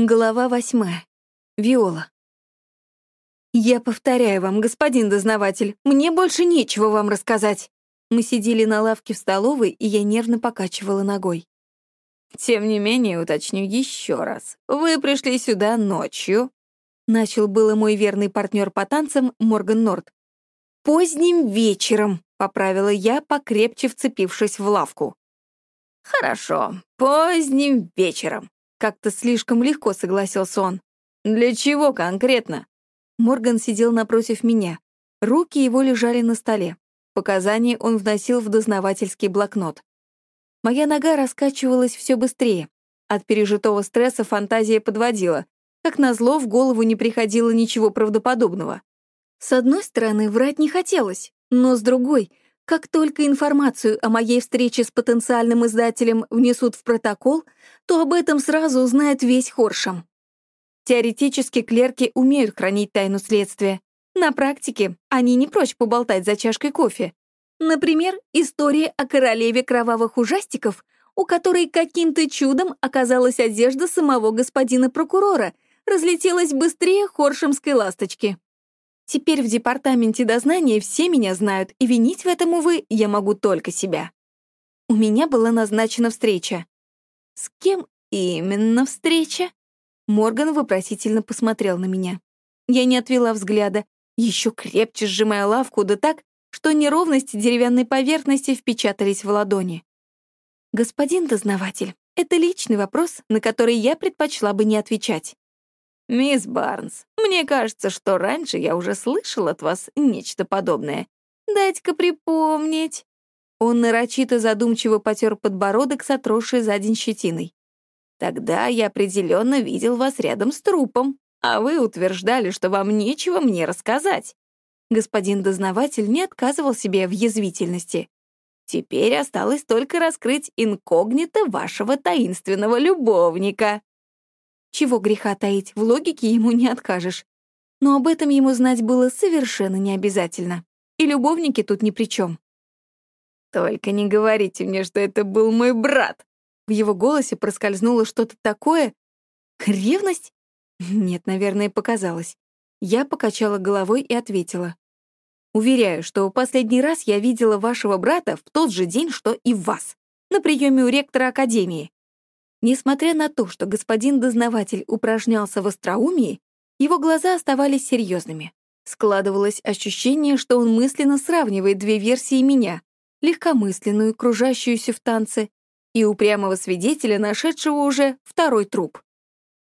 Глава восьмая. Виола. «Я повторяю вам, господин дознаватель, мне больше нечего вам рассказать». Мы сидели на лавке в столовой, и я нервно покачивала ногой. «Тем не менее, уточню еще раз. Вы пришли сюда ночью?» Начал было мой верный партнер по танцам Морган Норт. «Поздним вечером», — поправила я, покрепче вцепившись в лавку. «Хорошо, поздним вечером», как-то слишком легко согласился он. «Для чего конкретно?» Морган сидел напротив меня. Руки его лежали на столе. Показания он вносил в дознавательский блокнот. Моя нога раскачивалась все быстрее. От пережитого стресса фантазия подводила. Как назло, в голову не приходило ничего правдоподобного. С одной стороны, врать не хотелось, но с другой — как только информацию о моей встрече с потенциальным издателем внесут в протокол, то об этом сразу узнает весь Хоршем. Теоретически клерки умеют хранить тайну следствия. На практике они не прочь поболтать за чашкой кофе. Например, история о королеве кровавых ужастиков, у которой каким-то чудом оказалась одежда самого господина прокурора, разлетелась быстрее хоршемской ласточки. Теперь в департаменте дознания все меня знают, и винить в этом, увы, я могу только себя. У меня была назначена встреча. С кем именно встреча? Морган вопросительно посмотрел на меня. Я не отвела взгляда, еще крепче сжимая лавку, да так, что неровности деревянной поверхности впечатались в ладони. «Господин дознаватель, это личный вопрос, на который я предпочла бы не отвечать. «Мисс Барнс, мне кажется, что раньше я уже слышал от вас нечто подобное. Дайте-ка припомнить». Он нарочито задумчиво потер подбородок с отросшей за день щетиной. «Тогда я определенно видел вас рядом с трупом, а вы утверждали, что вам нечего мне рассказать». Господин дознаватель не отказывал себе в язвительности. «Теперь осталось только раскрыть инкогнито вашего таинственного любовника». Чего греха таить, в логике ему не откажешь. Но об этом ему знать было совершенно не обязательно. И любовники тут ни при чем. «Только не говорите мне, что это был мой брат!» В его голосе проскользнуло что-то такое. Ревность? Нет, наверное, показалось. Я покачала головой и ответила. «Уверяю, что последний раз я видела вашего брата в тот же день, что и вас, на приеме у ректора Академии. Несмотря на то, что господин дознаватель упражнялся в остроумии, его глаза оставались серьезными. Складывалось ощущение, что он мысленно сравнивает две версии меня — легкомысленную, кружащуюся в танце, и упрямого свидетеля, нашедшего уже второй труп.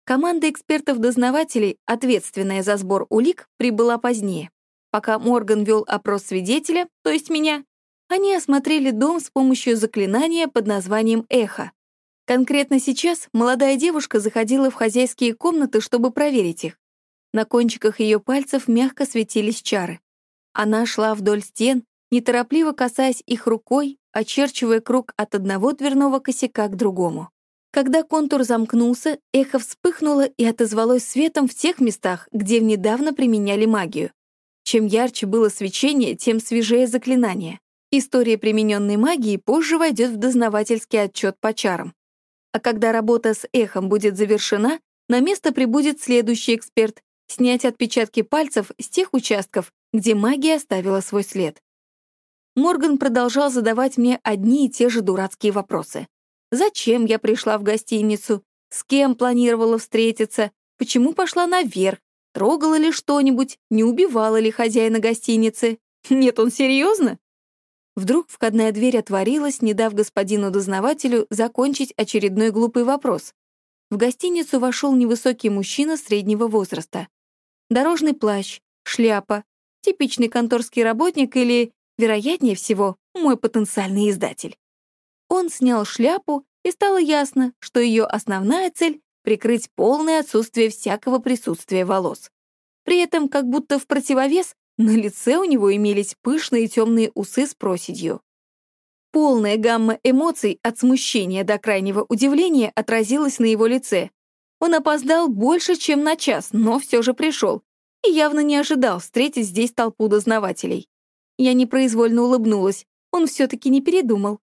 Команда экспертов-дознавателей, ответственная за сбор улик, прибыла позднее. Пока Морган вел опрос свидетеля, то есть меня, они осмотрели дом с помощью заклинания под названием «Эхо», Конкретно сейчас молодая девушка заходила в хозяйские комнаты, чтобы проверить их. На кончиках ее пальцев мягко светились чары. Она шла вдоль стен, неторопливо касаясь их рукой, очерчивая круг от одного дверного косяка к другому. Когда контур замкнулся, эхо вспыхнуло и отозвалось светом в тех местах, где недавно применяли магию. Чем ярче было свечение, тем свежее заклинание. История примененной магии позже войдет в дознавательский отчет по чарам а когда работа с эхом будет завершена, на место прибудет следующий эксперт снять отпечатки пальцев с тех участков, где магия оставила свой след. Морган продолжал задавать мне одни и те же дурацкие вопросы. Зачем я пришла в гостиницу? С кем планировала встретиться? Почему пошла наверх? Трогала ли что-нибудь? Не убивала ли хозяина гостиницы? Нет, он серьезно? Вдруг входная дверь отворилась, не дав господину дознавателю закончить очередной глупый вопрос. В гостиницу вошел невысокий мужчина среднего возраста. Дорожный плащ, шляпа, типичный конторский работник или, вероятнее всего, мой потенциальный издатель. Он снял шляпу, и стало ясно, что ее основная цель — прикрыть полное отсутствие всякого присутствия волос. При этом, как будто в противовес, на лице у него имелись пышные темные усы с проседью. Полная гамма эмоций от смущения до крайнего удивления отразилась на его лице. Он опоздал больше, чем на час, но все же пришел и явно не ожидал встретить здесь толпу дознавателей. Я непроизвольно улыбнулась, он все-таки не передумал.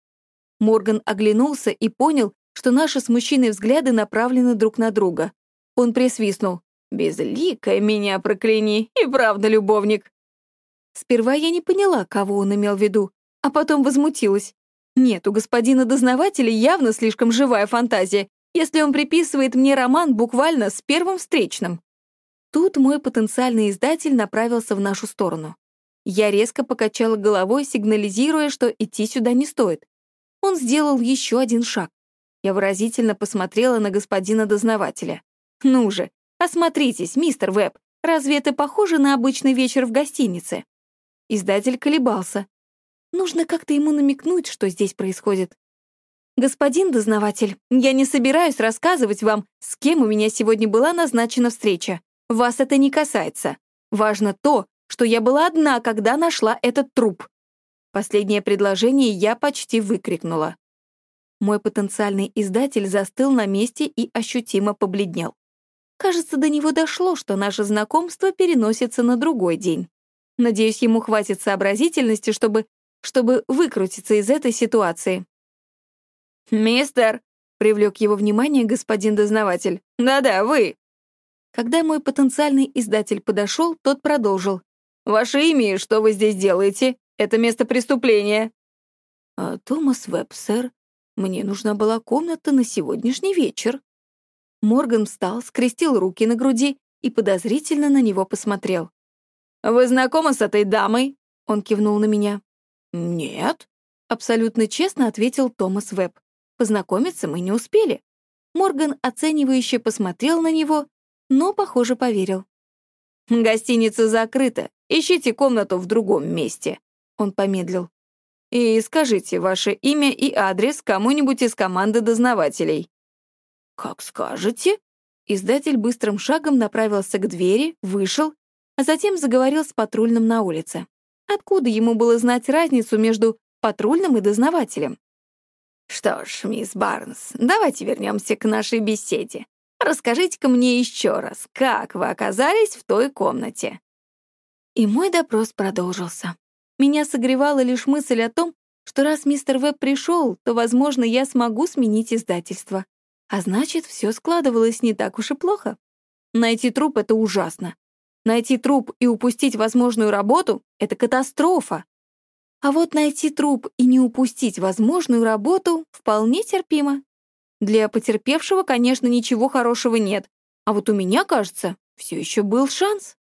Морган оглянулся и понял, что наши с мужчиной взгляды направлены друг на друга. Он присвистнул. «Безликая меня прокляни, и правда любовник». Сперва я не поняла, кого он имел в виду, а потом возмутилась. Нет, у господина дознавателя явно слишком живая фантазия, если он приписывает мне роман буквально с первым встречным. Тут мой потенциальный издатель направился в нашу сторону. Я резко покачала головой, сигнализируя, что идти сюда не стоит. Он сделал еще один шаг. Я выразительно посмотрела на господина дознавателя. «Ну же, осмотритесь, мистер Веб, разве это похоже на обычный вечер в гостинице?» Издатель колебался. Нужно как-то ему намекнуть, что здесь происходит. «Господин дознаватель, я не собираюсь рассказывать вам, с кем у меня сегодня была назначена встреча. Вас это не касается. Важно то, что я была одна, когда нашла этот труп». Последнее предложение я почти выкрикнула. Мой потенциальный издатель застыл на месте и ощутимо побледнел. Кажется, до него дошло, что наше знакомство переносится на другой день. Надеюсь, ему хватит сообразительности, чтобы, чтобы выкрутиться из этой ситуации. «Мистер!» — привлек его внимание господин дознаватель. «Да-да, вы!» Когда мой потенциальный издатель подошел, тот продолжил. «Ваше имя и что вы здесь делаете? Это место преступления». А, «Томас Веб, сэр. Мне нужна была комната на сегодняшний вечер». Морган встал, скрестил руки на груди и подозрительно на него посмотрел. «Вы знакомы с этой дамой?» Он кивнул на меня. «Нет», — абсолютно честно ответил Томас Веб. Познакомиться мы не успели. Морган оценивающе посмотрел на него, но, похоже, поверил. «Гостиница закрыта. Ищите комнату в другом месте», — он помедлил. «И скажите ваше имя и адрес кому-нибудь из команды дознавателей». «Как скажете». Издатель быстрым шагом направился к двери, вышел, а затем заговорил с патрульным на улице. Откуда ему было знать разницу между патрульным и дознавателем? «Что ж, мисс Барнс, давайте вернемся к нашей беседе. Расскажите-ка мне еще раз, как вы оказались в той комнате?» И мой допрос продолжился. Меня согревала лишь мысль о том, что раз мистер Веб пришел, то, возможно, я смогу сменить издательство. А значит, все складывалось не так уж и плохо. Найти труп — это ужасно. Найти труп и упустить возможную работу — это катастрофа. А вот найти труп и не упустить возможную работу вполне терпимо. Для потерпевшего, конечно, ничего хорошего нет, а вот у меня, кажется, все еще был шанс.